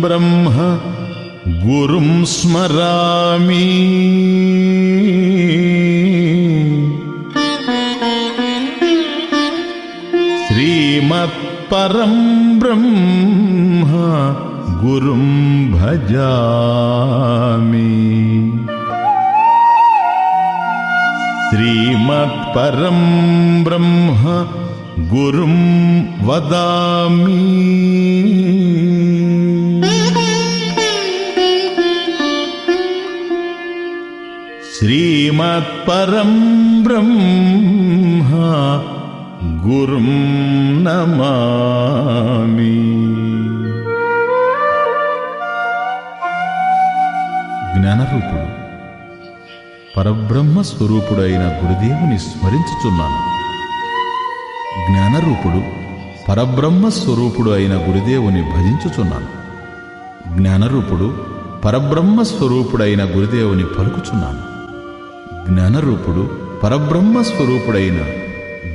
ब्रह्म गुरुं स्मरामि। श्रीमत्परं ब्रह्म गुरुं भजामि। श्रीमत्परं ब्रह्म गुरुं वदामि श्रीमत्परं ब्रह्म गुरुं नमामि జ్ఞానరూపుడు పరబ్రహ్మ స్వరూపుడు అయిన గురుదేవుని స్మరించుచున్నాను జ్ఞానరూపుడు పరబ్రహ్మ స్వరూపుడు అయిన గురుదేవుని భజించుచున్నాను జ్ఞానరూపుడు పరబ్రహ్మ స్వరూపుడైన గురుదేవుని పలుకుచున్నాను జ్ఞానరూపుడు పరబ్రహ్మ స్వరూపుడైన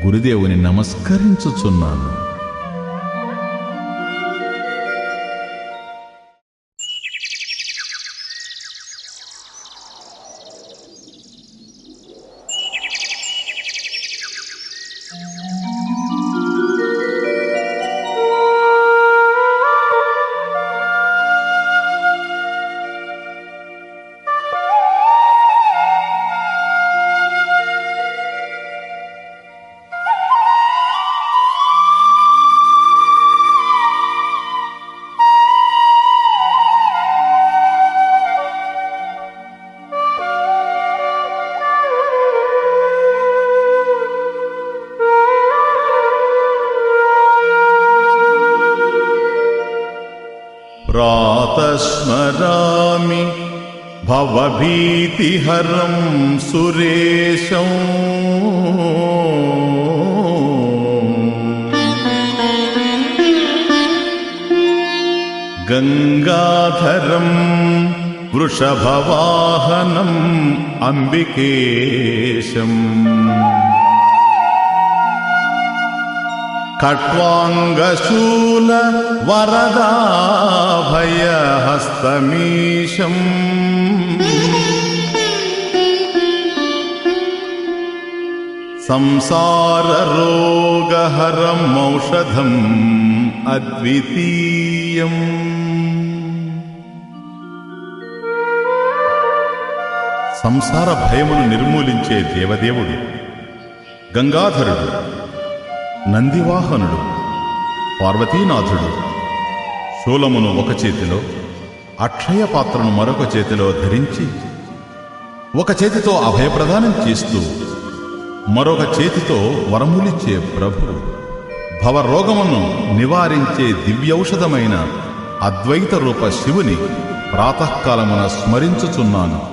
గురుదేవుని నమస్కరించుచున్నాను. भवभीतिहरं सुरेशम् गङ्गाधरं वृषभवाहनम् अम्बिकेशम्। खट्वाङ्गशूल संसाररोगहरमौषधम् अद्वितीयम् సంసార భయమును నిర్మూలించే దేవదేవుడు గంగాధరుడు నందివాహనుడు పార్వతీనాథుడు శూలమును ఒక చేతిలో అక్షయ పాత్రను మరొక చేతిలో ధరించి ఒక చేతితో అభయప్రదానం చేస్తూ మరొక చేతితో వరములిచ్చే ప్రభు. భవరోగమును నివారించే దివ్యౌషధమైన అద్వైత రూప శివుని ప్రాతకాలమున స్మరించుచున్నాను.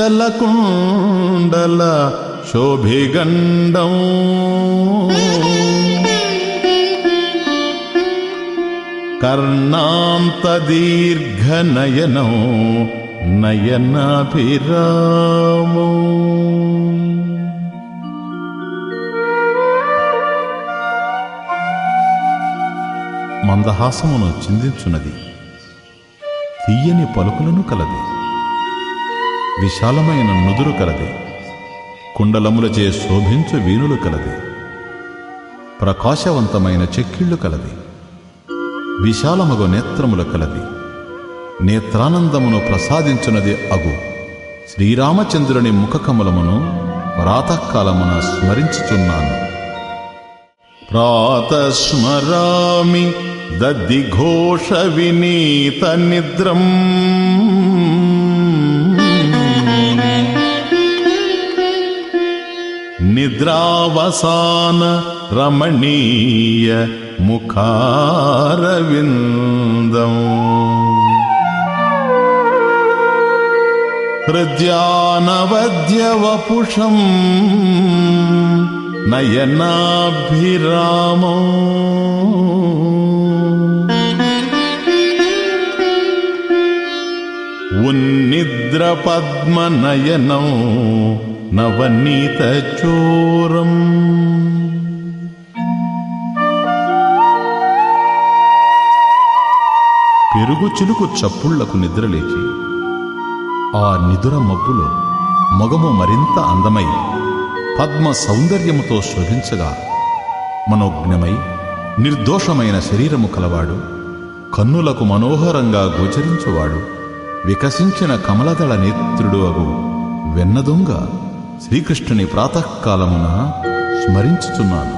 చలకుండల శోభిగండం కర్ణాంతదీర్ఘనయనం నయనాభిరామో. మందహాసమును చిందించున్నది తీయని పలుకులను కలది. విశాలమైన నుదురు కలది. కుండలములచే శోభించు వీణులు కలది. ప్రకాశవంతమైన చెక్కిళ్ళు కలది. విశాలమగు నేత్రముల కలది. నేత్రానందమును ప్రసాదించునది అగు. శ్రీరామచంద్రుని ముఖకమలమును ప్రాతకాలమున స్మరించుచున్నాను. ప్రాతస్మరామి దద్దిఘోష వినీత నిద్రం. निद्रावसान निद्रावसानमणीय मुखारविन्दम्। हृद्यानवद्यवपुषम् नयनाभिरामो। उन्निद्रपद्मनयनौ పద్మనయనం నవనీత చోరం పెరుగు చిలుకు చప్పుళ్ళకు నిద్రలేచి ఆ నిదుర మబ్బులో మగము మరింత అందమై పద్మ సౌందర్యముతో శోభించగా మనోజ్ఞమై నిర్దోషమైన శరీరము కలవాడు కన్నులకు మనోహరంగా గోచరించువాడు వికసించిన కమలదళ నేత్రుడు అగు వెన్నదొంగ. శ్రీకృష్ణుని ప్రాతకాలమున స్మరించుతున్నాను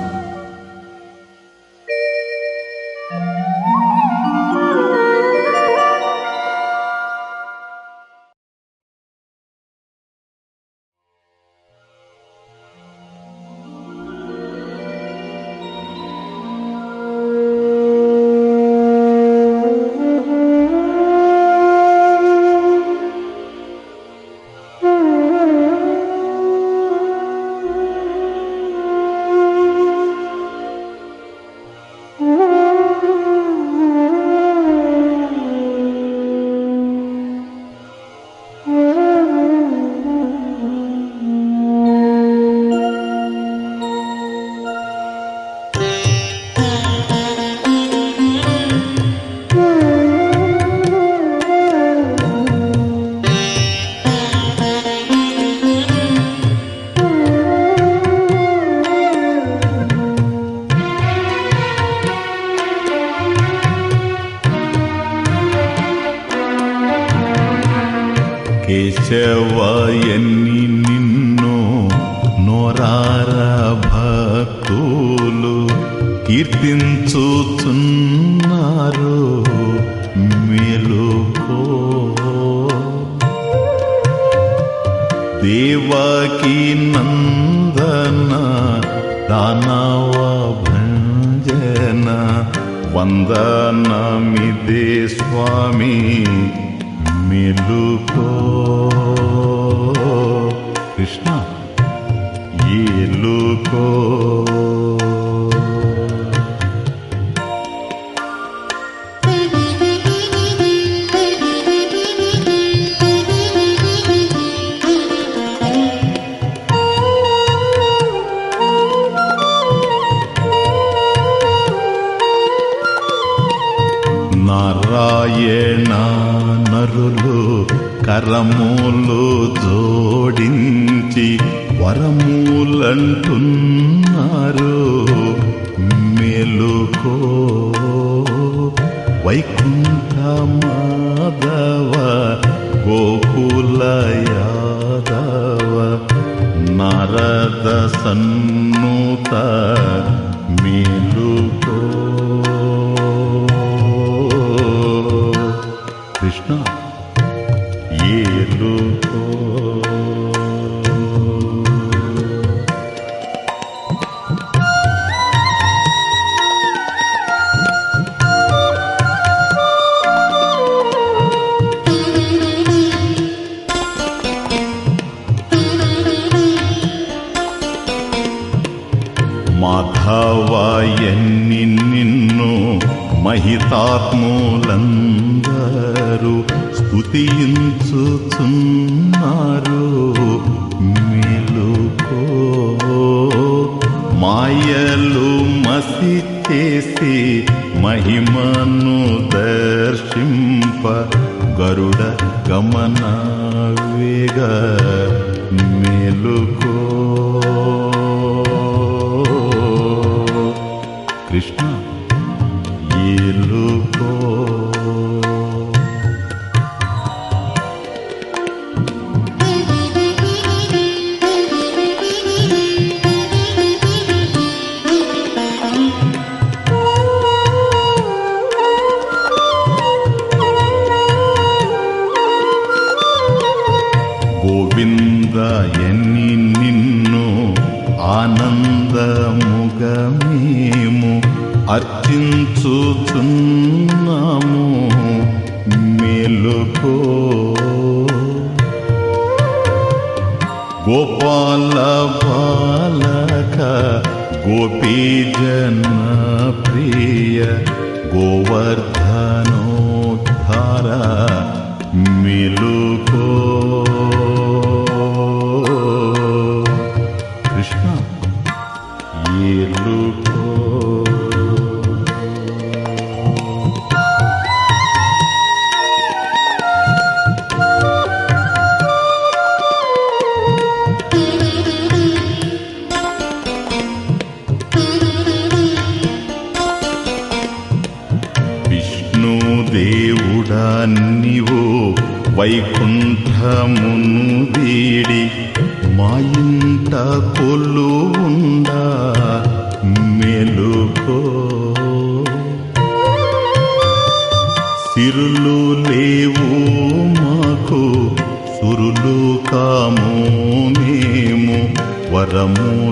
మహితాత్ములందరూ స్తుతించుచున్నారు ఇంట కొల్లు ఉందా మెలుకో. సిరులు లేవు మాకు సురులు కాము మేము వరము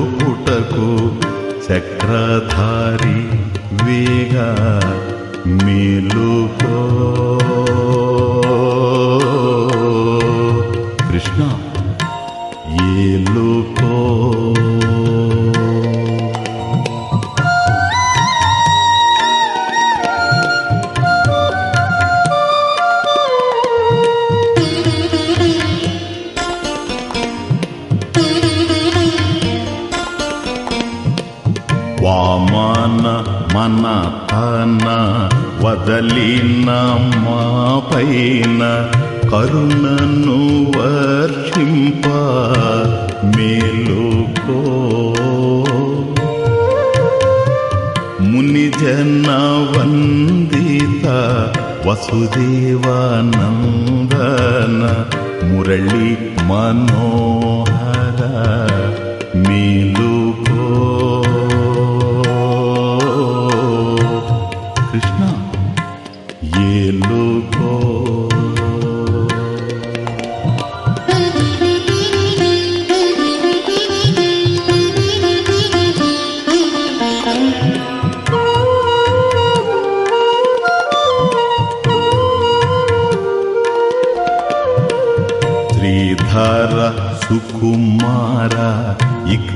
పుటకు చక్రధారి వేగ మేలుకో. కృష్ణ. మన తన వదలిన మాపైన కరుణను వర్షింప మేలుకో మునిజన వందిత వసుదేవానందన మురళి మనోహర.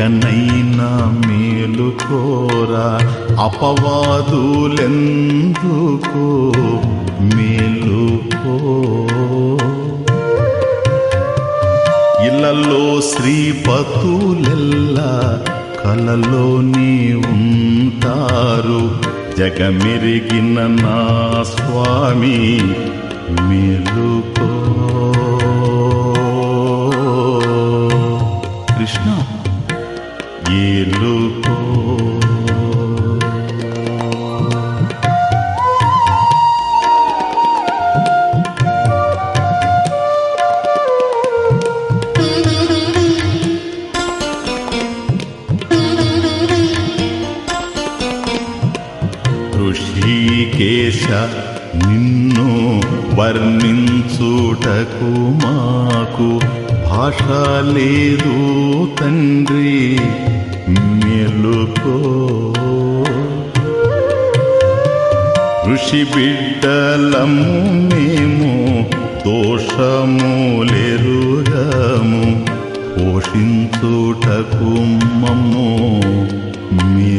ఇకనైనా మేలుకోరా అపవాదులెందుకు మేలుకో ఇళ్ళల్లో శ్రీపతులెల్లా కలలోని ఉంటారు జగమెరిగిన నా స్వామి మేలుకో వర్ణించుటకు మాకు భాష లేదు తండ్రి మెలుకో. ఋషి బిడ్డలము మేము దోషము లేరుగము పోషించుటకు మమ్ము మీ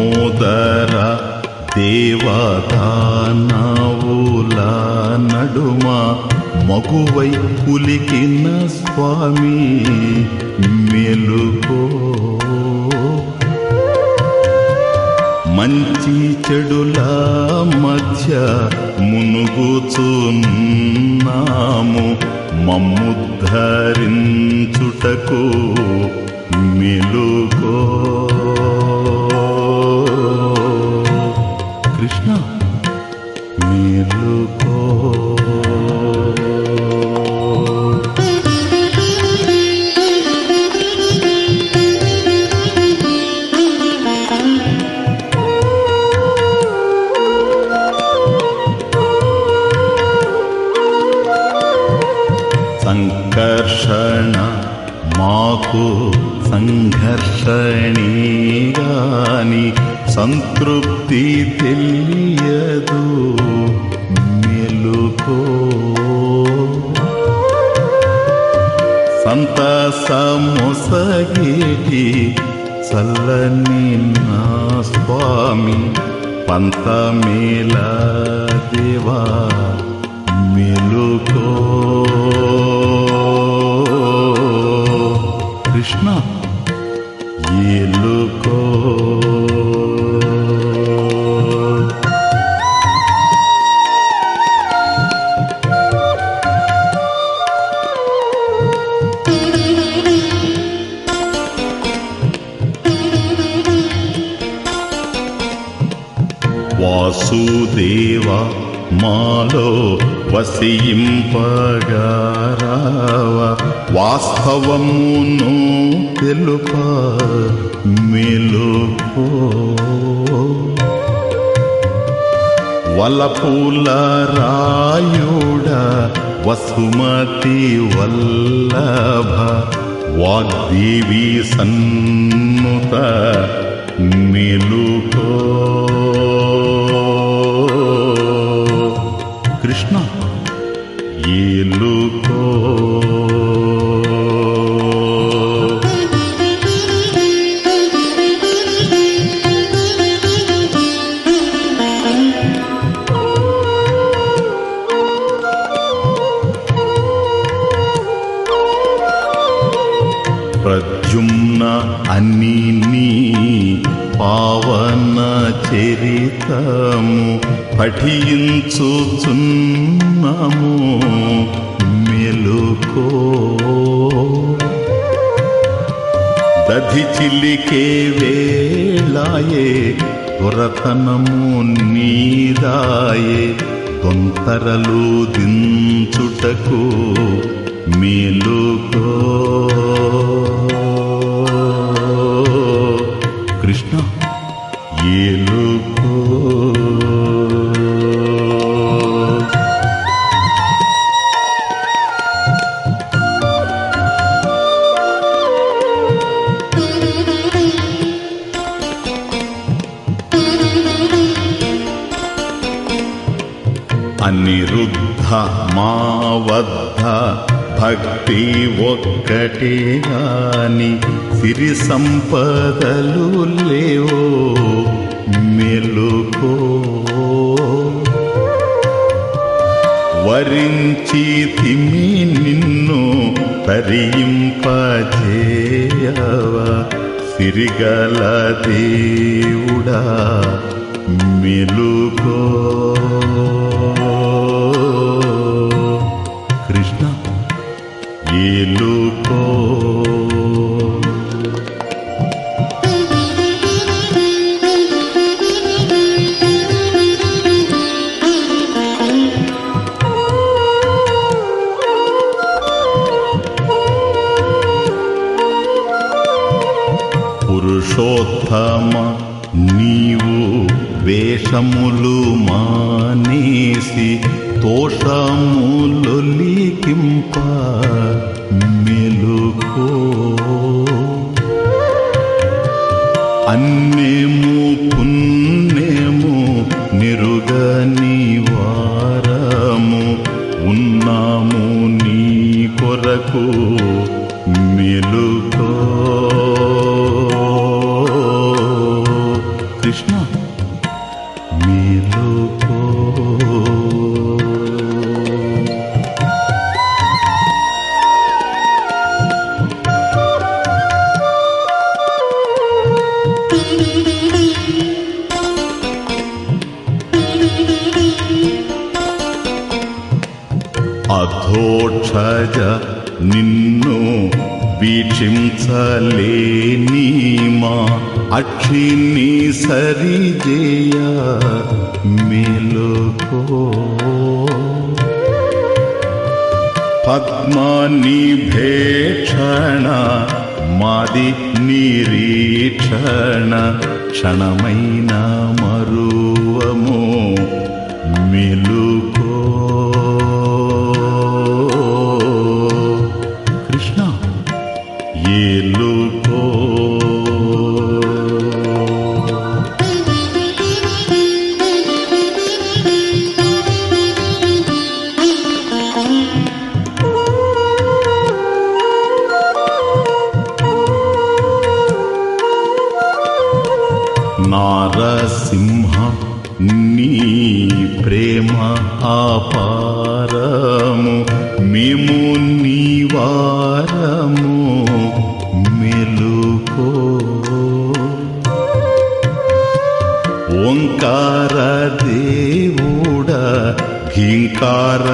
దామోదర దేవతానవుల నడుమ మగువై పులికిన స్వామి మెలుకో. మంచి చెడుల మధ్య మునుగుచున్నాము మమ్ముద్ధరించుటకు మెలుకో. సంఘర్షణి గాని సంతృప్తి తెలియదు. మెలుకో. సంతసమొసగేటి చల్లని నా స్వామి పంతమేల దేవా మెలుకో. కృష్ణ ఏలుకో వాసుదేవ మాలో వసింపగారావ వాస్తవమును తెలుప మెలుకో వలపూల రాయుడ వసుమతి వల్లభ. వాగ్దేవి సన్నుత మెలుకో కృష్ణ. ఈ లూకో ప్రద్యుమ్న అన్ని పావన చరితము పఠించుచున్నాము. మెలుకో. దధి చిల్లికే వేళాయే దొరతనము నీదాయే తొంతరలు దించుటకు మేలుకో. మా వద్ద భక్తి ఒక్కటే గాని సిరి సంపదలు లేవో మెలుకో. వరించి తిమి నిన్ను తరింపజేయవ సిరిగల దేవుడా మెలుకో. కృష్ణ. ఏలుకో పురుషోత్తమ నీవు వేషములు మానేసి తోషములొలికింప మెలుకో. అన్నేము పున్నేము నిరుగని వారము ఉన్నాము నీ కొరకు. వీక్షించలేని మా అక్షిని సరిజేయ మేలుకో పద్మనిభేక్షణ మాది నిరీక్షణ క్షణమైన మరువము సింహ నీ ప్రేమ అపారము. మేము నీ వారము మెలుకో. ఓంకార దేవుడ ఘీంకార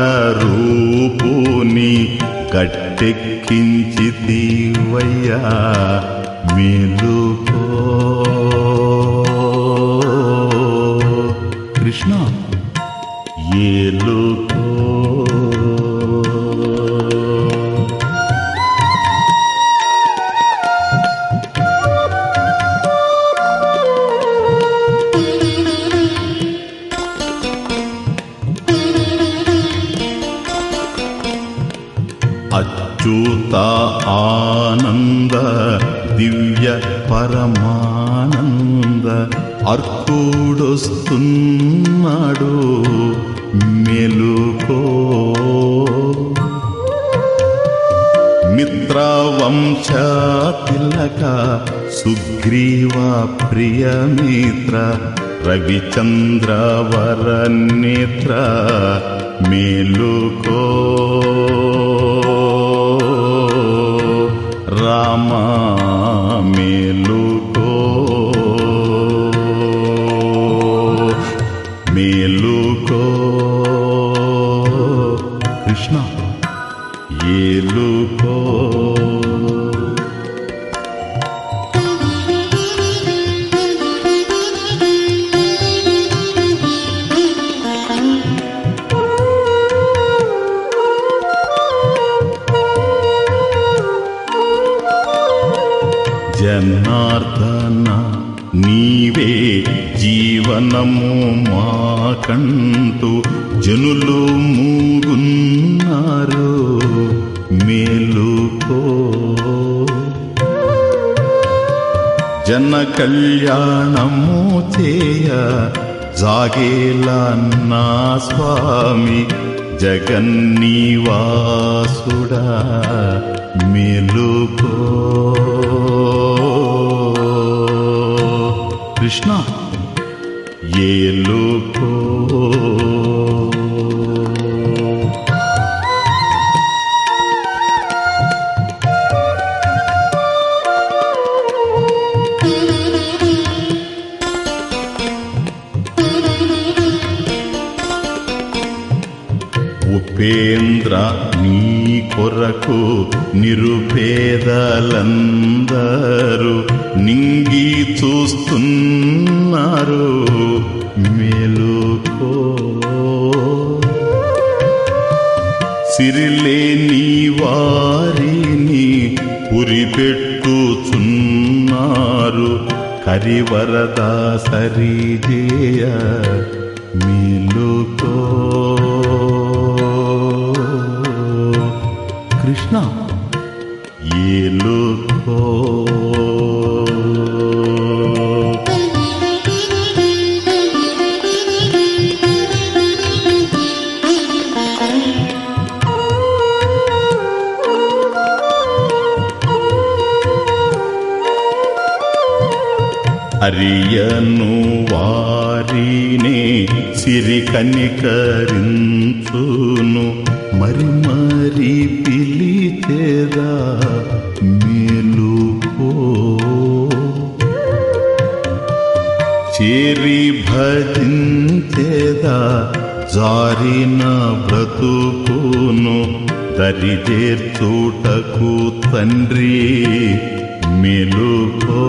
రూపుని గట్టెక్కించి దీవయ్యా మేలు ప్రియమిత్ర రవిచంద్ర వరనేత్ర నీవే జీవనము మాకంటూ జనులు మూగున్నారు. మేలుకో జన కళ్యాణము చేయ జాగేలా నా స్వామి జగన్నీవాసుడా మేలుకో కృష్ణ. ఏలుకో ఉపేంద్ర నీ కొరకు నిరుపేదలందరూ నింగి చూస్తున్నారు. మేలుకో సిరిలేని వారిని పురిపెట్టుచున్నారు కరివరద సరిజేయ సిరి కనికరించును మరి మరి పిలిచేరా మేలుకో చేరి భజించేదా జారిన బ్రతుకును దరిజేర్చూటకు తండ్రి మెలుకో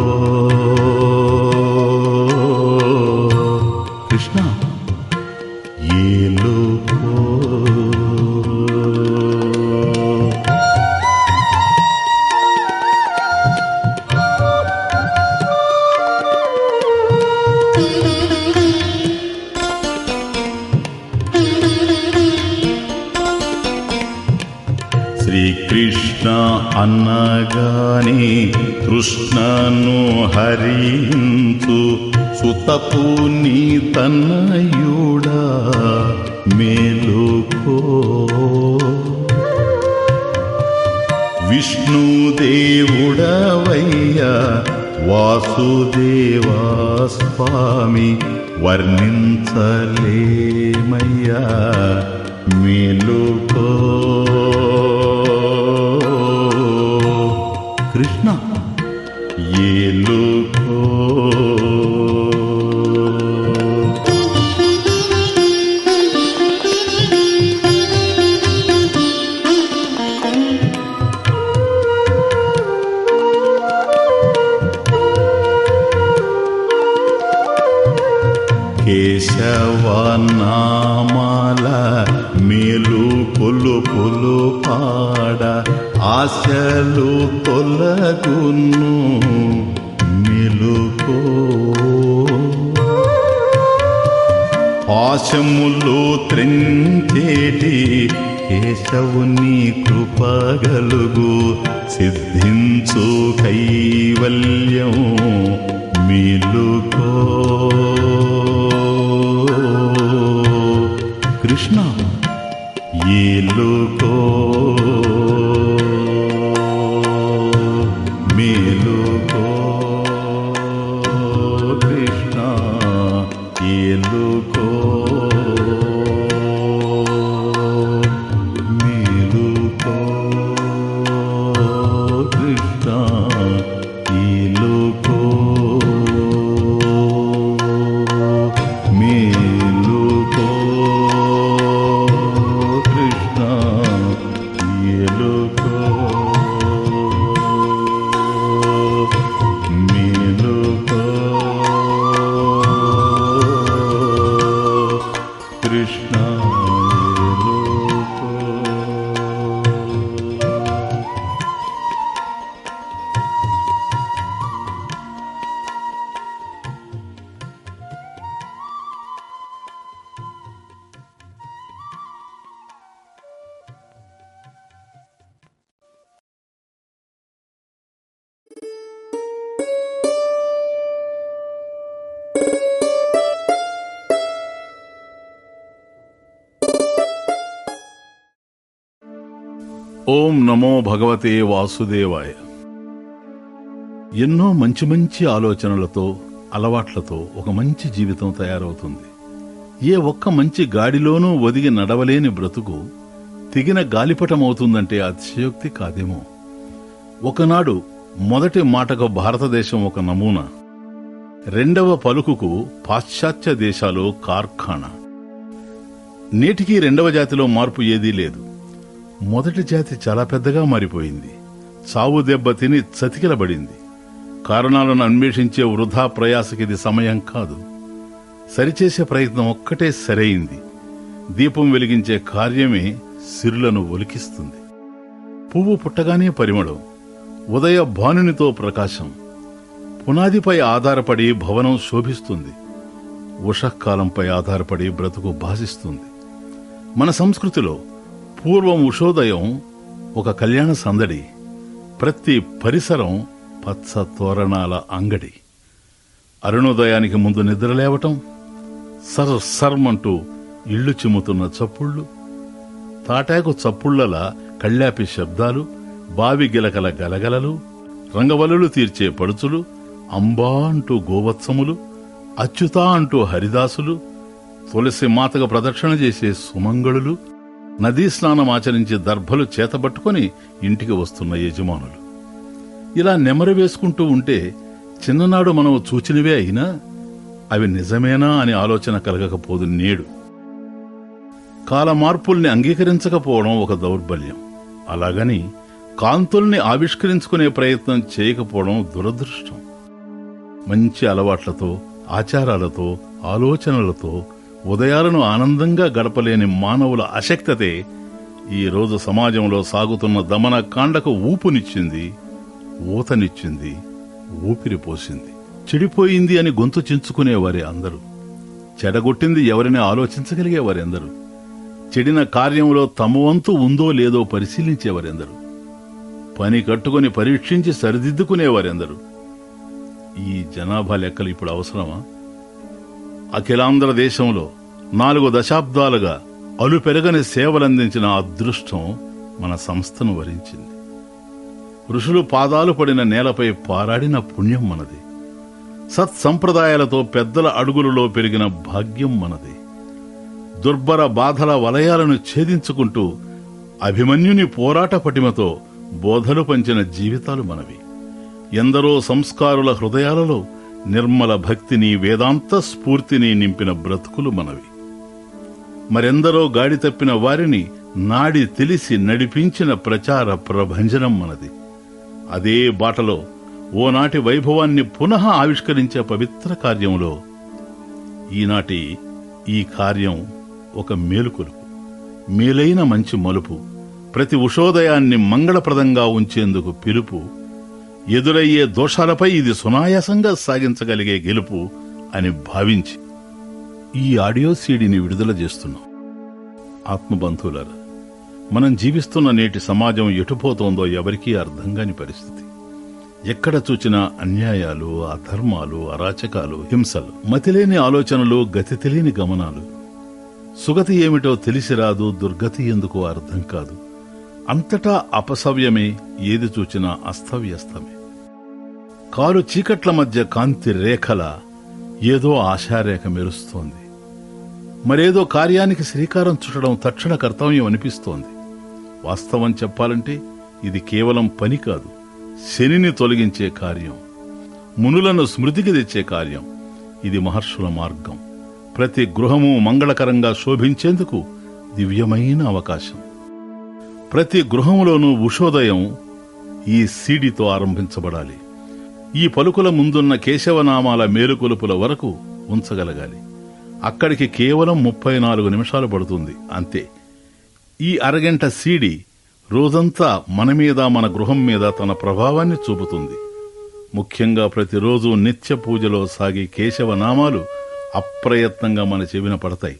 అన్నగాని కృష్ణను హరింతు సుతపు నీ తన్నయుడా మేలుకో విష్ణుదేవుడవయ్యా వాసుదేవా స్వామి వర్ణించలేమయ్యా మేలుకో పులుపులు పాడ ఆశలు తొలగును మెలుకో పాశములు త్రించేటి కేశవుని కృపగలుగు సిద్ధించు కైవల్యం మేలుకో. కృష్ణ ఏలుకో మేలుకో భగవతే వాసుదేవాయ. ఎన్నో మంచి మంచి ఆలోచనలతో అలవాట్లతో ఒక మంచి జీవితం తయారవుతుంది. ఏ ఒక్క మంచి గాడిలోనూ ఒదిగి నడవలేని బ్రతుకు తిగిన గాలిపటమవుతుందంటే అతిశయోక్తి కాదేమో. ఒకనాడు మొదటి మాటకు భారతదేశం ఒక నమూనా. రెండవ పలుకుకు పాశ్చాత్య దేశాలు కార్ఖానా. నేటికి రెండవ జాతిలో మార్పు ఏదీ లేదు. మొదటి జాతి చాలా పెద్దగా మారిపోయింది. చావు దెబ్బ తిని చతికిలబడింది. కారణాలను అన్వేషించే వృధా ప్రయాసకిది సమయం కాదు. సరిచేసే ప్రయత్నం ఒక్కటే సరైంది. దీపం వెలిగించే కార్యమే సిరులను ఒలికిస్తుంది. పువ్వు పుట్టగానే పరిమళం ఉదయ భానునితో ప్రకాశం. పునాదిపై ఆధారపడి భవనం శోభిస్తుంది. ఉషకాలంపై ఆధారపడి బ్రతుకు భాసిస్తుంది. మన సంస్కృతిలో పూర్వం ఉషోదయం ఒక కళ్యాణ సందడి ప్రతి పరిసరం పచ్చ తోరణాల అంగడి. అరుణోదయానికి ముందు నిద్రలేవటం సర్ సర్మంటూ ఇళ్ళు చిమ్ముతున్న చప్పుళ్ళు తాటాకు చప్పుళ్ళల కళ్ళాపి శబ్దాలు బావి గిలకల గలగలలు రంగవల్లులు తీర్చే పడుచులు అంబా అంటూ గోవత్సములు అచ్యుతా అంటూ హరిదాసులు తులసి మాతగా ప్రదక్షిణ చేసే సుమంగళులు నదీ స్నానం ఆచరించి దర్భలు చేతబట్టుకుని ఇంటికి వస్తున్న యజమానులు. ఇలా నెమరు వేసుకుంటూ ఉంటే చిన్ననాడు మనం చూచినవే అయినా అవి నిజమేనా అని ఆలోచన కలగకపోదు నేడు. కాల మార్పుల్ని అంగీకరించకపోవడం ఒక దౌర్బల్యం. అలాగని కాంతుల్ని ఆవిష్కరించుకునే ప్రయత్నం చేయకపోవడం దురదృష్టం. మంచి అలవాట్లతో ఆచారాలతో ఆలోచనలతో ఉదయాలను ఆనందంగా గడపలేని మానవుల అశక్తతే ఈ రోజు సమాజంలో సాగుతున్న దమన కాండకు ఊపునిచ్చింది ఊతనిచ్చింది ఊపిరి పోసింది. చెడిపోయింది అని గొంతు చించుకునేవారే అందరూ. చెడగొట్టింది ఎవరిని ఆలోచించగలిగేవారెందరూ చెడిన కార్యంలో తమ వంతు ఉందో లేదో పరిశీలించేవారెందరు పని కట్టుకుని పరీక్షించి సరిదిద్దుకునేవారెందరు ఈ జనాభా లెక్కలు ఇప్పుడు అవసరమా? అఖిలాంధ్ర దేశంలో నాలుగు దశాబ్దాలుగా అలుపెరగని సేవలందించిన అదృష్టం మన సంస్థను వరించింది. ఋషులు పాదాలు పడిన నేలపై పారాడిన పుణ్యం మనది. సత్సంప్రదాయాలతో పెద్దల అడుగులలో పెరిగిన భాగ్యం మనది. దుర్భర బాధల వలయాలను ఛేదించుకుంటూ అభిమన్యుని పోరాట పటిమతో బోధలు పంచిన జీవితాలు మనవి. ఎందరో సంస్కారుల హృదయాలలో నిర్మల భక్తిని వేదాంత స్ఫూర్తిని నింపిన బ్రతుకులు మనవి. మరెందరో గాడి తప్పిన వారిని నాడి తెలిసి నడిపించిన ప్రచార ప్రభంజనం మనది. అదే బాటలో ఓనాటి వైభవాన్ని పునః ఆవిష్కరించే పవిత్ర కార్యంలో ఈనాటి ఈ కార్యం ఒక మేలుకొలుపు మేలైన మంచి మలుపు ప్రతి ఉషోదయాన్ని మంగళప్రదంగా ఉంచేందుకు పిలుపు ఎదురయ్యే దోషాలపై ఇది సునాయాసంగా సాగించగలిగే గెలుపు అని భావించి ఈ ఆడియో సీడీని విడుదల చేస్తున్నాం. ఆత్మబంధువులారా మనం జీవిస్తున్న నేటి సమాజం ఎటుపోతోందో ఎవరికీ అర్థం కాని పరిస్థితి. ఎక్కడ చూచినా అన్యాయాలు అధర్మాలు అరాచకాలు హింసలు మతిలేని ఆలోచనలు గతి తెలియని గమనాలు. సుగతి ఏమిటో తెలిసి రాదు దుర్గతి ఎందుకో అర్థం కాదు. అంతటా అపసవ్యమే ఏది చూచినా అస్తవ్యస్తమే. కారు చీకట్ల మధ్య కాంతి రేఖల ఏదో ఆశారేఖ మెరుస్తోంది. మరేదో కార్యానికి శ్రీకారం చుట్టడం తక్షణ కర్తవ్యం అనిపిస్తోంది. వాస్తవం చెప్పాలంటే ఇది కేవలం పని కాదు శనిని తొలగించే కార్యం మునులను స్మృతికి తెచ్చే కార్యం. ఇది మహర్షుల మార్గం. ప్రతి గృహము మంగళకరంగా శోభించేందుకు దివ్యమైన అవకాశం. ప్రతి గృహములోనూ ఉషోదయం ఈ సీడీతో ఆరంభించబడాలి. ఈ పలుకుల ముందున్న కేశవనామాల మేలుకొలుపుల వరకు ఉంచగలగాలి. అక్కడికి కేవలం ముప్పై నాలుగు నిమిషాలు పడుతుంది అంతే. ఈ అరగంట సీడీ రోజంతా మన మీద మన గృహం మీద తన ప్రభావాన్ని చూపుతుంది. ముఖ్యంగా ప్రతిరోజు నిత్య పూజలో సాగే కేశవనామాలు అప్రయత్నంగా మన చెవిన పడతాయి.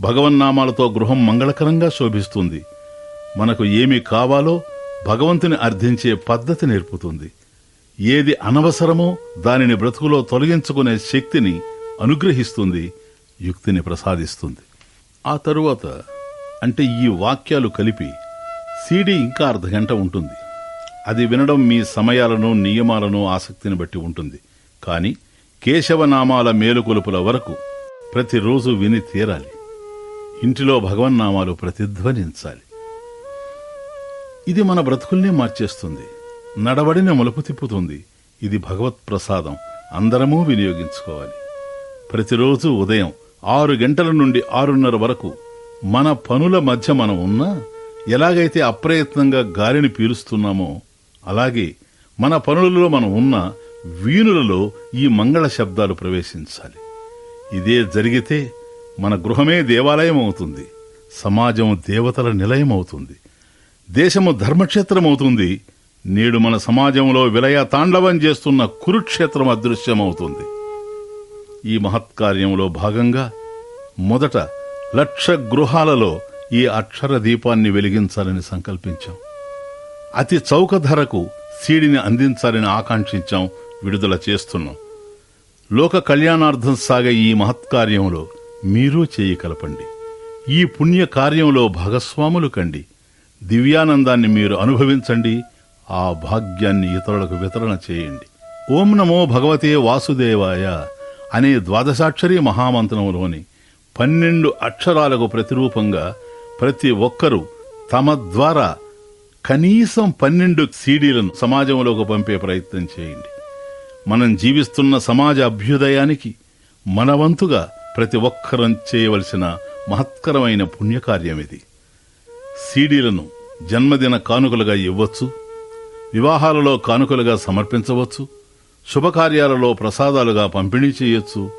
భగవన్నామాలతో గృహం మంగళకరంగా శోభిస్తుంది. మనకు ఏమి కావాలో భగవంతుని అర్థించే పద్ధతి నేర్పుతుంది. ఏది అనవసరమో దానిని బ్రతుకులో తొలగించుకునే శక్తిని అనుగ్రహిస్తుంది యుక్తిని ప్రసాదిస్తుంది. ఆ తరువాత అంటే ఈ వాక్యాలు కలిపి సీడీ ఇంకా అర్ధగంట ఉంటుంది. అది వినడం మీ సమయాలను నియమాలను ఆసక్తిని బట్టి ఉంటుంది. కానీ కేశవనామాల మేలుకొలుపుల వరకు ప్రతిరోజు విని తీరాలి. ఇంటిలో భగవన్నామాలు ప్రతిధ్వనించాలి. ఇది మన బ్రతుకుల్ని మార్చేస్తుంది. నడవడిని మలుపు తిప్పుతుంది. ఇది భగవత్ ప్రసాదం. అందరమూ వినియోగించుకోవాలి. ప్రతిరోజు ఉదయం ఆరు గంటల నుండి ఆరున్నర వరకు మన పనుల మధ్య మనం ఉన్నా ఎలాగైతే అప్రయత్నంగా గాలిని పీలుస్తున్నామో అలాగే మన పనులలో మనం ఉన్న వీణులలో ఈ మంగళ శబ్దాలు ప్రవేశించాలి. ఇదే జరిగితే మన గృహమే దేవాలయం అవుతుంది. సమాజం దేవతల నిలయం అవుతుంది. దేశము ధర్మక్షేత్రం అవుతుంది నేడు మన సమాజంలో విలయ తాండవం చేస్తున్న కురుక్షేత్రం అదృశ్యమవుతుంది. ఈ మహత్కార్యంలో భాగంగా మొదట లక్ష గృహాలలో ఈ అక్షర దీపాన్ని వెలిగించాలని సంకల్పించాం. అతి చౌక ధరకు సీడిని అందించాలని ఆకాంక్షించాం విడుదల చేస్తున్నాం. లోక కళ్యాణార్థం సాగే ఈ మహత్కార్యంలో మీరూ చేయి కలపండి. ఈ పుణ్య కార్యంలో భాగస్వాములు కండి. దివ్యానందాన్ని మీరు అనుభవించండి. ఆ భాగ్యాన్ని ఇతరులకు వితరణ చేయండి. ఓం నమో భగవతే వాసుదేవాయ అనే ద్వాదశాక్షరి మహామంత్రంలోని పన్నెండు అక్షరాలకు ప్రతిరూపంగా ప్రతి ఒక్కరూ తమ ద్వారా కనీసం పన్నెండు సీడీలను సమాజంలోకి పంపే ప్రయత్నం చేయండి. మనం జీవిస్తున్న సమాజ అభ్యుదయానికి మనవంతుగా ప్రతి ఒక్కరం చేయవలసిన మహత్కరమైన పుణ్యకార్యం ఇది సీడీలను జన్మదిన కానుకలుగా ఇవ్వచ్చు. వివాహాలలో కానుకలుగా సమర్పించవచ్చు శుభకార్యాలలో ప్రసాదాలుగా పంపిణీ చేయొచ్చు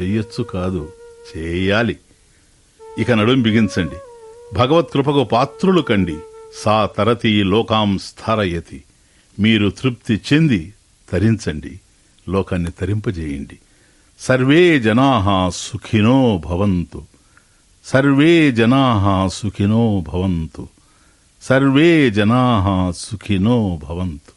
చెయ్యొచ్చు కాదు చేయాలి. ఇక నడుం బిగించండి. భగవత్ కృపకు పాత్రులు కండి. సా తరతి లోకాం స్థారయతి. మీరు తృప్తి చెంది తరించండి. లోకాన్ని తరింపజేయండి. సర్వే జనా సుఖినో భవంతు. సర్వే జనా సుఖినో భవంతు. సర్వే జనా సుఖినో భవంతు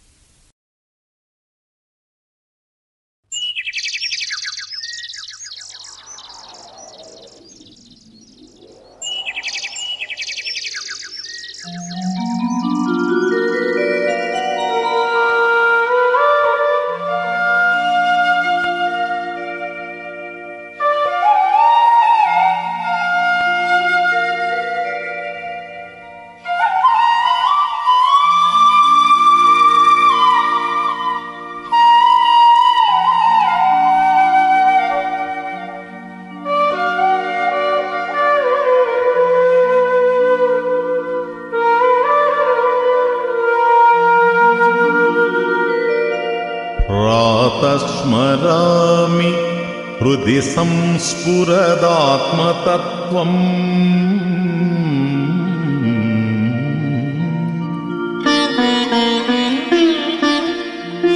स्फुरदात्मतत्त्वम्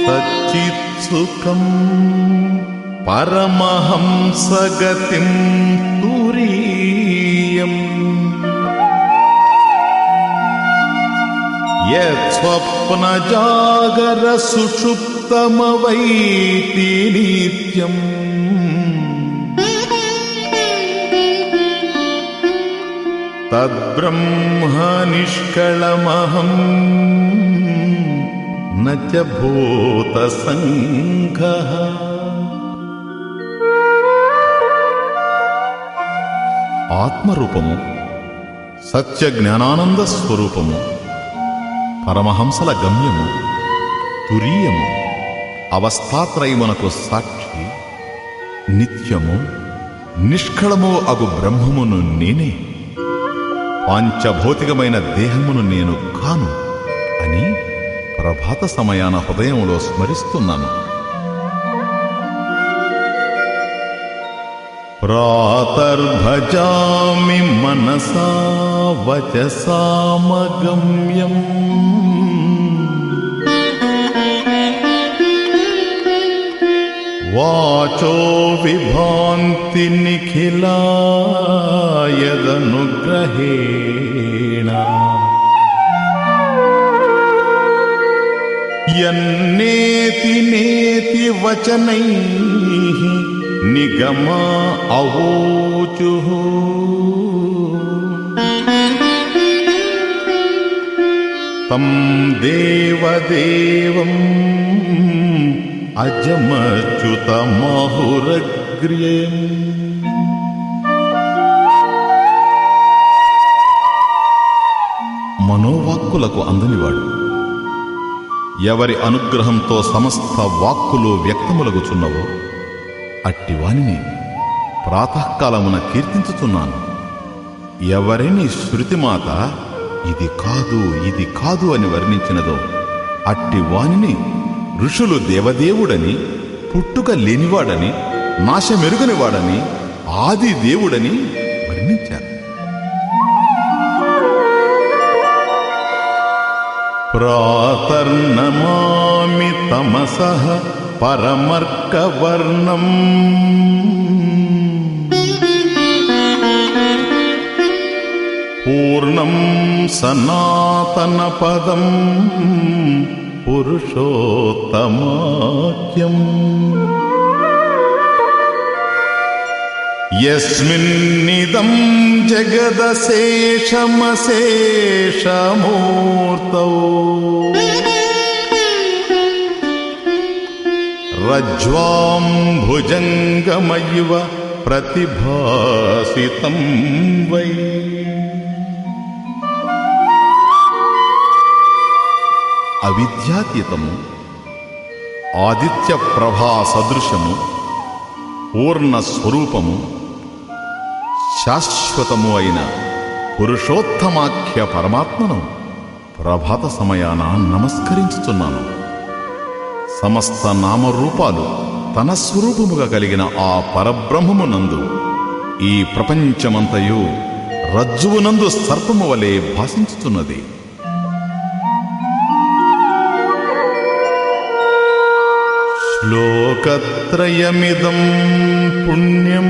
सच्चित्सुखम् परमहंसगतिम् तुरीयम्। यत्स्वप्नजागरसुषुप्तमवैति नित्यम्। నిత్యం తద్బ్రహ్మ నిష్కళమహం న చ ఆత్మరూపము సత్య జ్ఞానానంద స్వరూపము పరమహంసల గమ్యము తురీయము అవస్థాత్రయమునకు సాక్షి నిత్యము నిష్కళము అగు బ్రహ్మమును నేనే పాంచభౌతికమైన దేహమును నేను కాను అని ప్రభాత సమయాన హృదయంలో స్మరిస్తున్నాను. ప్రాతర్భజామి మనసా వచసామగమ్యం. వాచో విభాంతి నిఖిలాయదనుగ్రహేణ. యన్నేతి నేతి వచనై నిగమా అవోచు. తం దేవదేవం అజమచ్యుతమాహురగ్ర్యం. మనోవాక్కులకు అందనివాడు ఎవరి అనుగ్రహంతో సమస్త వాక్కులు వ్యక్తములగుచున్నవో అట్టివానిని ప్రాతకాలమున కీర్తించుచున్నాను. ఎవరిని శృతిమాత ఇది కాదు ఇది కాదు అని వర్ణించినదో అట్టి వానిని ఋషులు దేవదేవుడని పుట్టుక లేనివాడని నాశమెరుగనివాడని ఆది దేవుడని వర్ణించారు. ప్రాతర్ణమామి తమస పరమర్కవర్ణం. పూర్ణం సనాతన पुरुषोत्तमाख्यम्। यस्मिन्निदं जगदशेषमशेषमूर्तौ। रज्ज्वाम्भुजङ्गमैव प्रतिभासितं वै। అవిద్యాతీతము ఆదిత్య ప్రభా సదృశము పూర్ణ స్వరూపము శాశ్వతము అయిన పురుషోత్తమాఖ్య పరమాత్మను ప్రభాత సమయాన నమస్కరించుతున్నాను సమస్త నామరూపాలు తన స్వరూపముగా కలిగిన ఆ పరబ్రహ్మమునందు ఈ ప్రపంచమంతయు రజ్జువునందు సర్పము వలె భాషించుతున్నది శ్లోకత్రయమిదం పుణ్యం.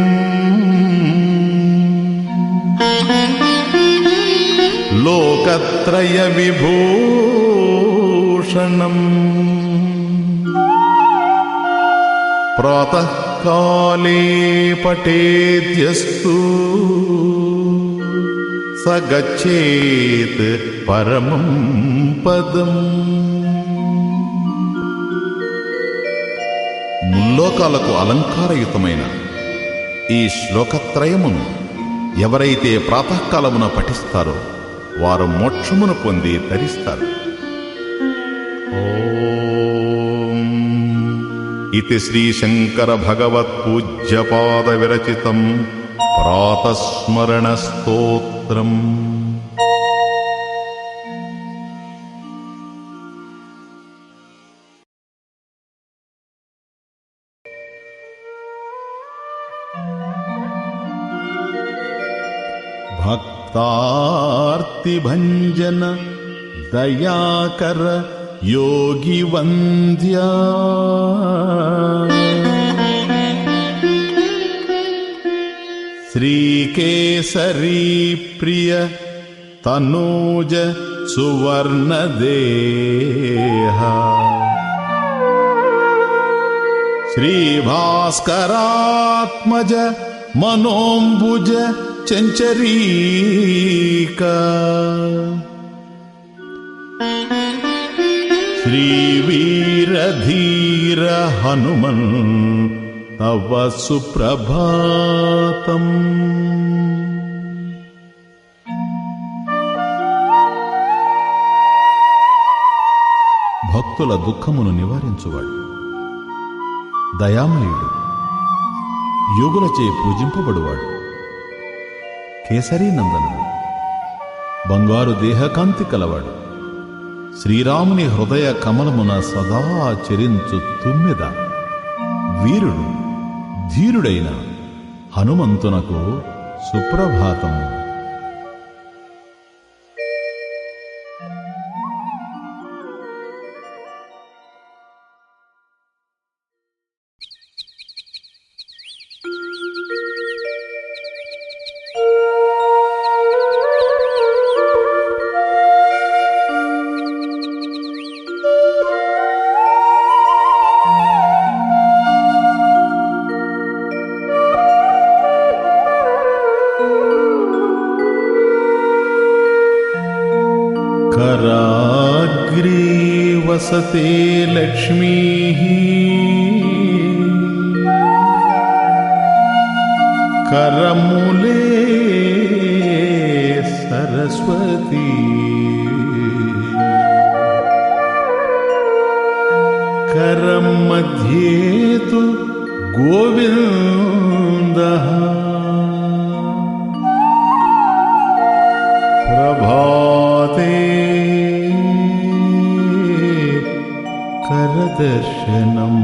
లోకత్రయ విభూషణం ప్రాతకాలే పఠేద్యస్తు. స గచ్చేత్ పరమం పదం అలంకారయుతమైన ఈ శ్లోకత్రయమును ఎవరైతే ప్రాతకాలమున పఠిస్తారో వారు మోక్షమును పొంది తరిస్తారు ఓం ఇది శ్రీశంకర భగవత్ పూజ్యపాద విరచితం ప్రాతస్మరణ స్తోత్రం. भक्तार्तिभञ्जन दयाकर योगिवन्द्या। श्रीकेसरीप्रिय तनूज सुवर्णदेः श्रीभास्करात्मज मनोम्बुज చెంచరీకా. శ్రీవీరధీర హనుమన్ తవ సుప్రభాతం. భక్తుల దుఃఖమును నివారించువాడు. దయామయుడు. యోగులచే పూజింపబడువాడు. కేసరీ నందనుడు బంగారు దేహకాంతి కలవాడు. శ్రీరాముని హృదయ కమలమున సదా చరించు తుమ్మెద. వీరుడు ధీరుడైన హనుమంతునకు సుప్రభాతము. लक्ष्मीः करमूले सरस्वती। करं मध्ये तु गोविन्दः। प्रभाते దర్శనం.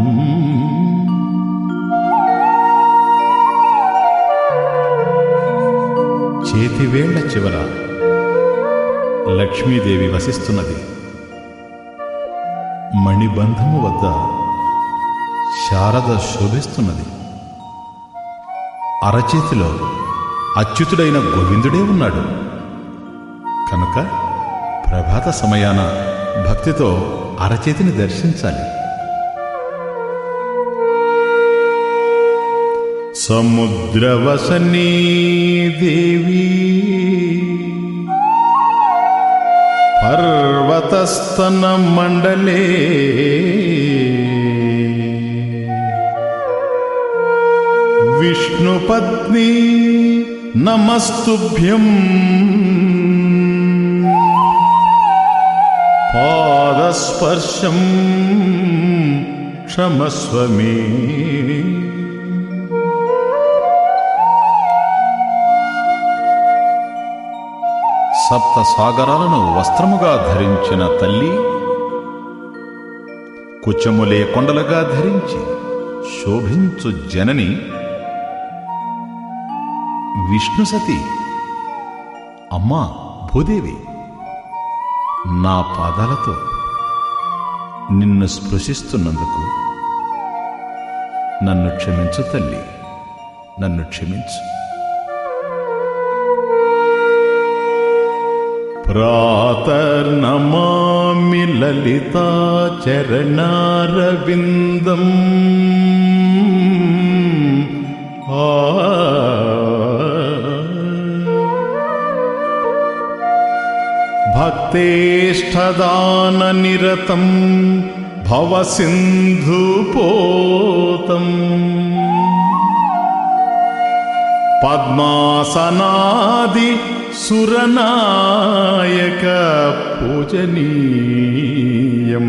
చేతివేళ్ళ చివర లక్ష్మీదేవి వసిస్తున్నది. మణిబంధము వద్ద శారద శోభిస్తున్నది. అరచేతిలో అచ్యుతుడైన గోవిందుడే ఉన్నాడు. కనుక ప్రభాత సమయాన భక్తితో అరచేతిని దర్శించాలి. సముద్రవసనీ దేవి. పర్వతస్తన మండలే విష్ణుపత్ని నమస్తుభ్యం. పాదస్పర్శం క్షమస్వ సప్త సాగరాలను వస్త్రముగా ధరించిన తల్లి కుచములే కొండలుగా ధరించి శోభించు జనని విష్ణుసతి అమ్మా భూదేవి నా పాదాలతో నిన్ను స్పృశిస్తున్నందుకు నన్ను క్షమించు తల్లి నన్ను క్షమించు. प्रातर्नमामि ललिताचरणारविन्दम् आ भक्तेष्ठदाननिरतं भवसिन्धुपोतम् पद्मासनादि సురనాయక పూజనీయం.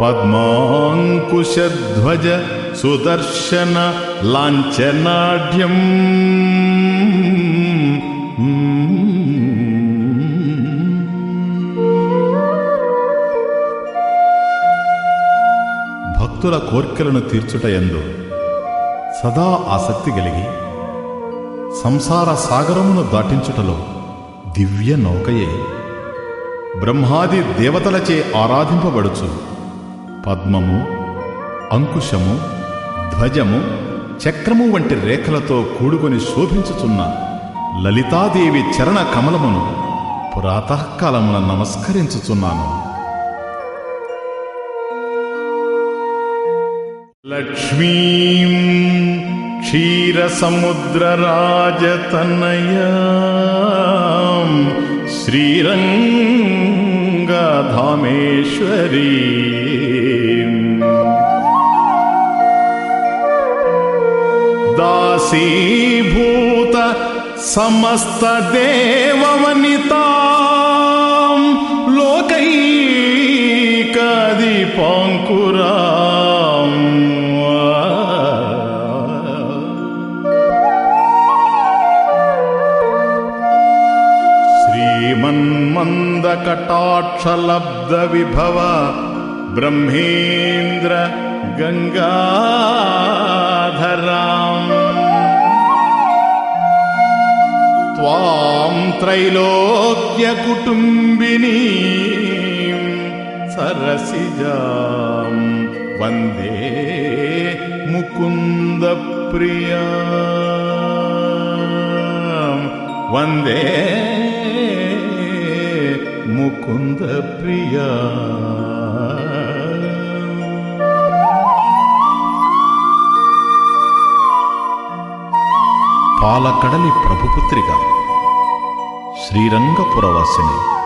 పద్మాంకుశధ్వజ సుదర్శన లాంఛనాఢ్యం. భక్తుల కోర్కెలను తీర్చుట ఎందు సదా ఆసక్తి కలిగి సంసార సాగరమును దాటించుటలో దివ్య నౌకయే. బ్రహ్మాది దేవతలచే ఆరాధింపబడుచు. పద్మము అంకుశము ధ్వజము చక్రము వంటి రేఖలతో కూడుకొని శోభించుచున్న లలితాదేవి చరణ కమలమును పురాతకాలమున నమస్కరించుచున్నాను. లక్ష్మీం क्षीरसमुद्रराजतनयाम् श्रीरङ्गधामेश्वरी। दासीभूत समस्तदेववनिता मुकुन्दकटाक्षलब्धविभव ब्रह्मेन्द्र गङ्गाधराम् त्वां त्रैलोक्यकुटुम्बिनी सरसिजां वन्दे मुकुन्दप्रिया वन्दे ముకుంద ప్రియా. పాలకడలి ప్రభుపుత్రిగా శ్రీరంగపురవాసిని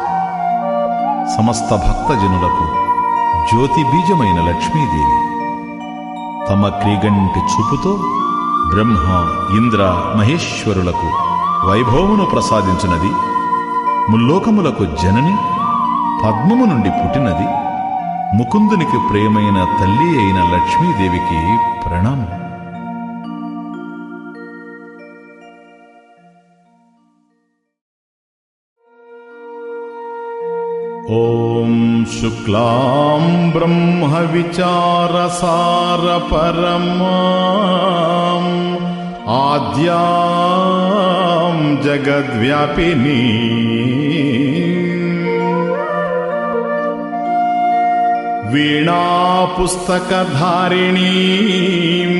సమస్త భక్తజనులకు జ్యోతిబీజమైన లక్ష్మీదేవి. తమ క్రీగంటి చూపుతో బ్రహ్మ ఇంద్ర మహేశ్వరులకు వైభవమును ప్రసాదించినది ముల్లోకములకు జనని పద్మము నుండి పుట్టినది ముకుందునికి ప్రియమైన తల్లి అయిన లక్ష్మీదేవికి ప్రణామం ॐ शुक्लां ब्रह्मविचारसारपरमाम् आद्यां जगद्व्यापिनी वीणापुस्तकधारिणीम्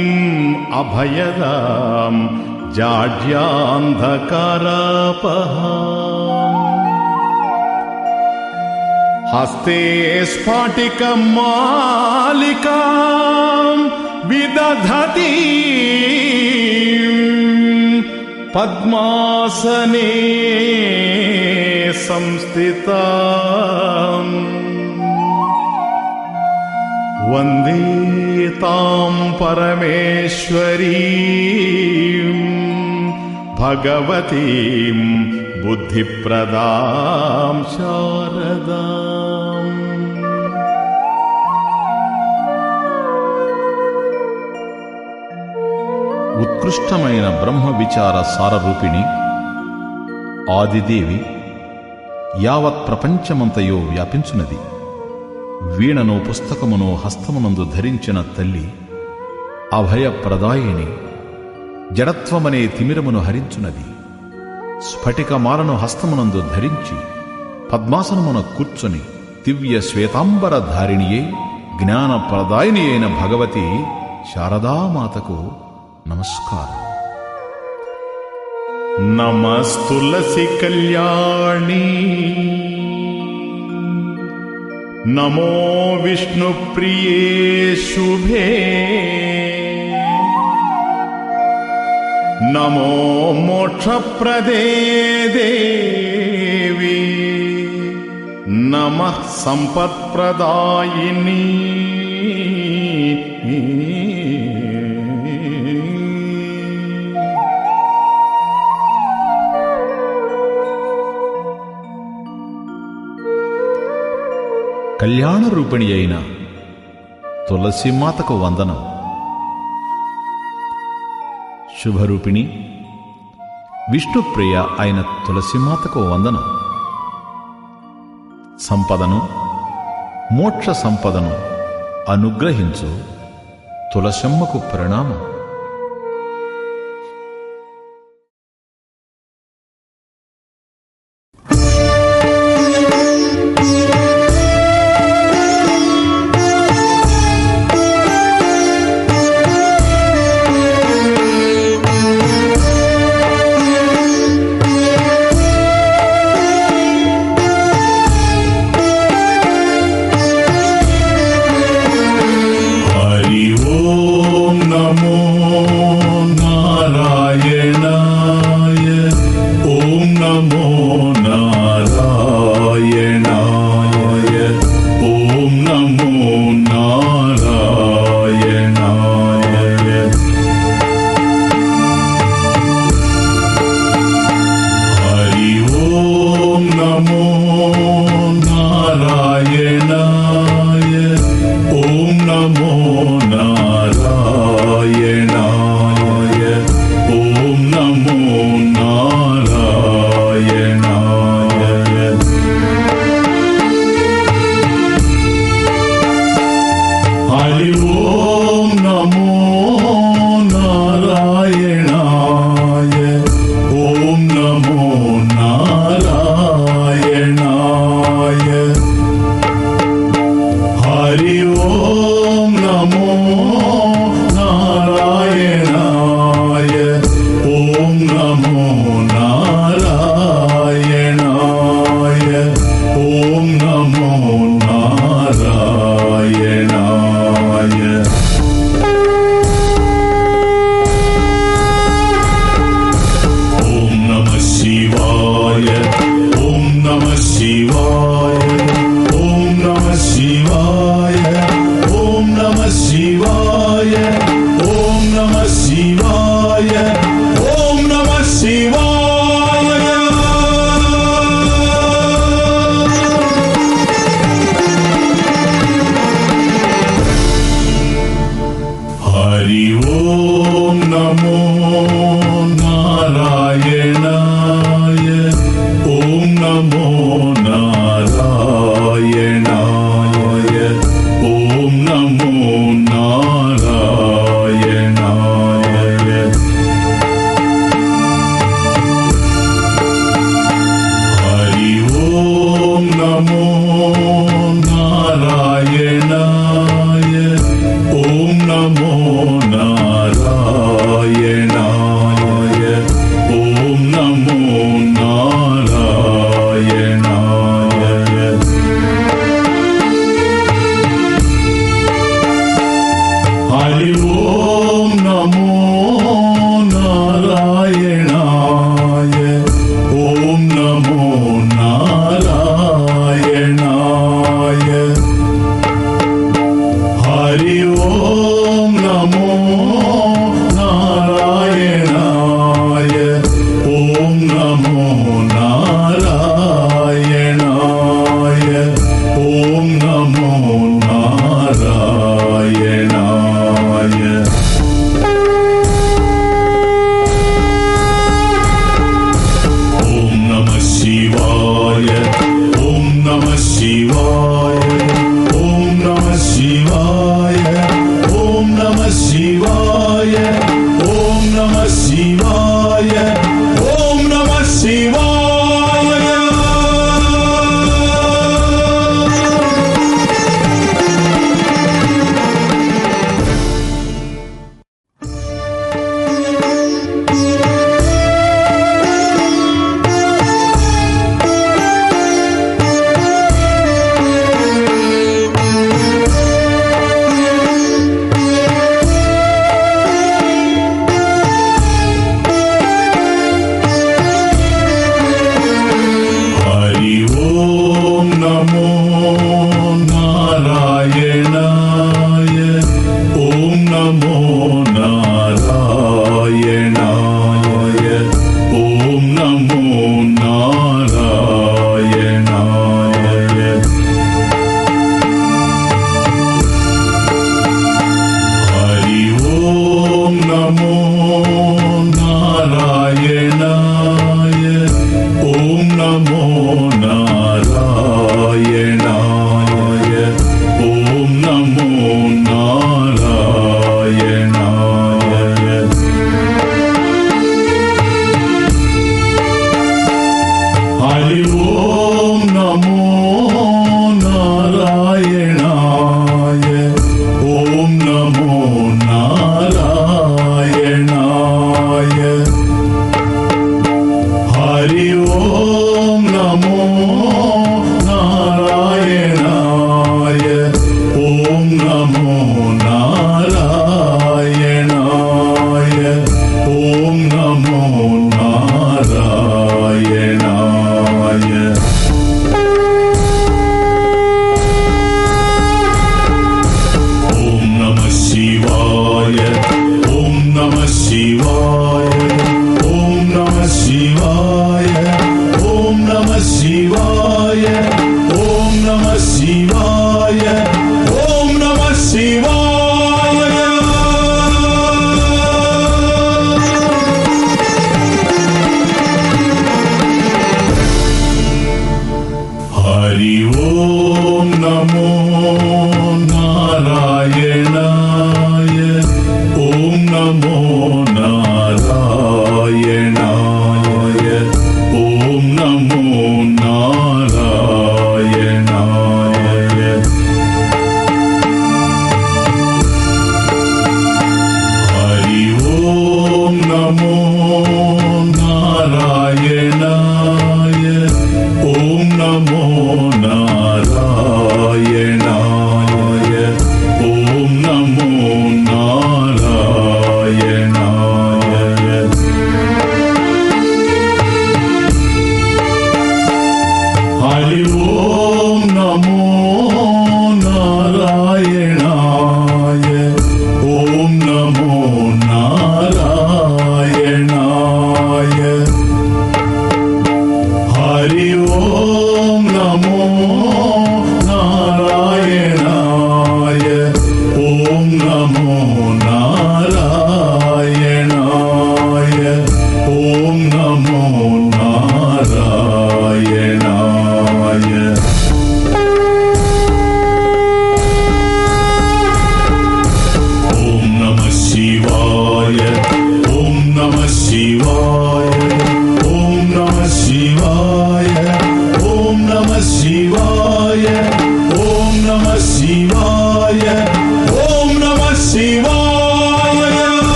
अभयदां जाड्यान्धकारापहा हस्ते स्फाटिकमालिकाम् विदधति पद्मासने संस्थिता वन्दे तां परमेश्वरीम्। भगवतीं बुद्धिप्रदां शारदाम् ఉత్కృష్టమైన బ్రహ్మ విచార సారరూపిణి ఆదిదేవి యావత్ ప్రపంచమంతయో వ్యాపించునది. వీణను పుస్తకమును హస్తమునందు ధరించిన తల్లి అభయప్రదాయిని జడత్వమనే తిమిరమును హరించునది. స్ఫటికమాలను హస్తమునందు ధరించి పద్మాసనమున కూర్చొని దివ్య శ్వేతాంబర ధారిణియే జ్ఞానప్రదాయిని అయిన భగవతి శారదామాతకు నమస్కారం నమస్తులసి కళ్యాణి నమో విష్ణుప్రియే శుభే నమో మోక్షప్రదే దేవి నమ సంపత్ప్రదాయిని కళ్యాణ రూపిణి అయిన తులసిమాతకు వందనం. శుభరూపిణి విష్ణుప్రియ అయిన తులసిమాతకు వందనం. సంపదను మోక్ష సంపదను అనుగ్రహించు తులసమ్మకు ప్రణామం. ఓం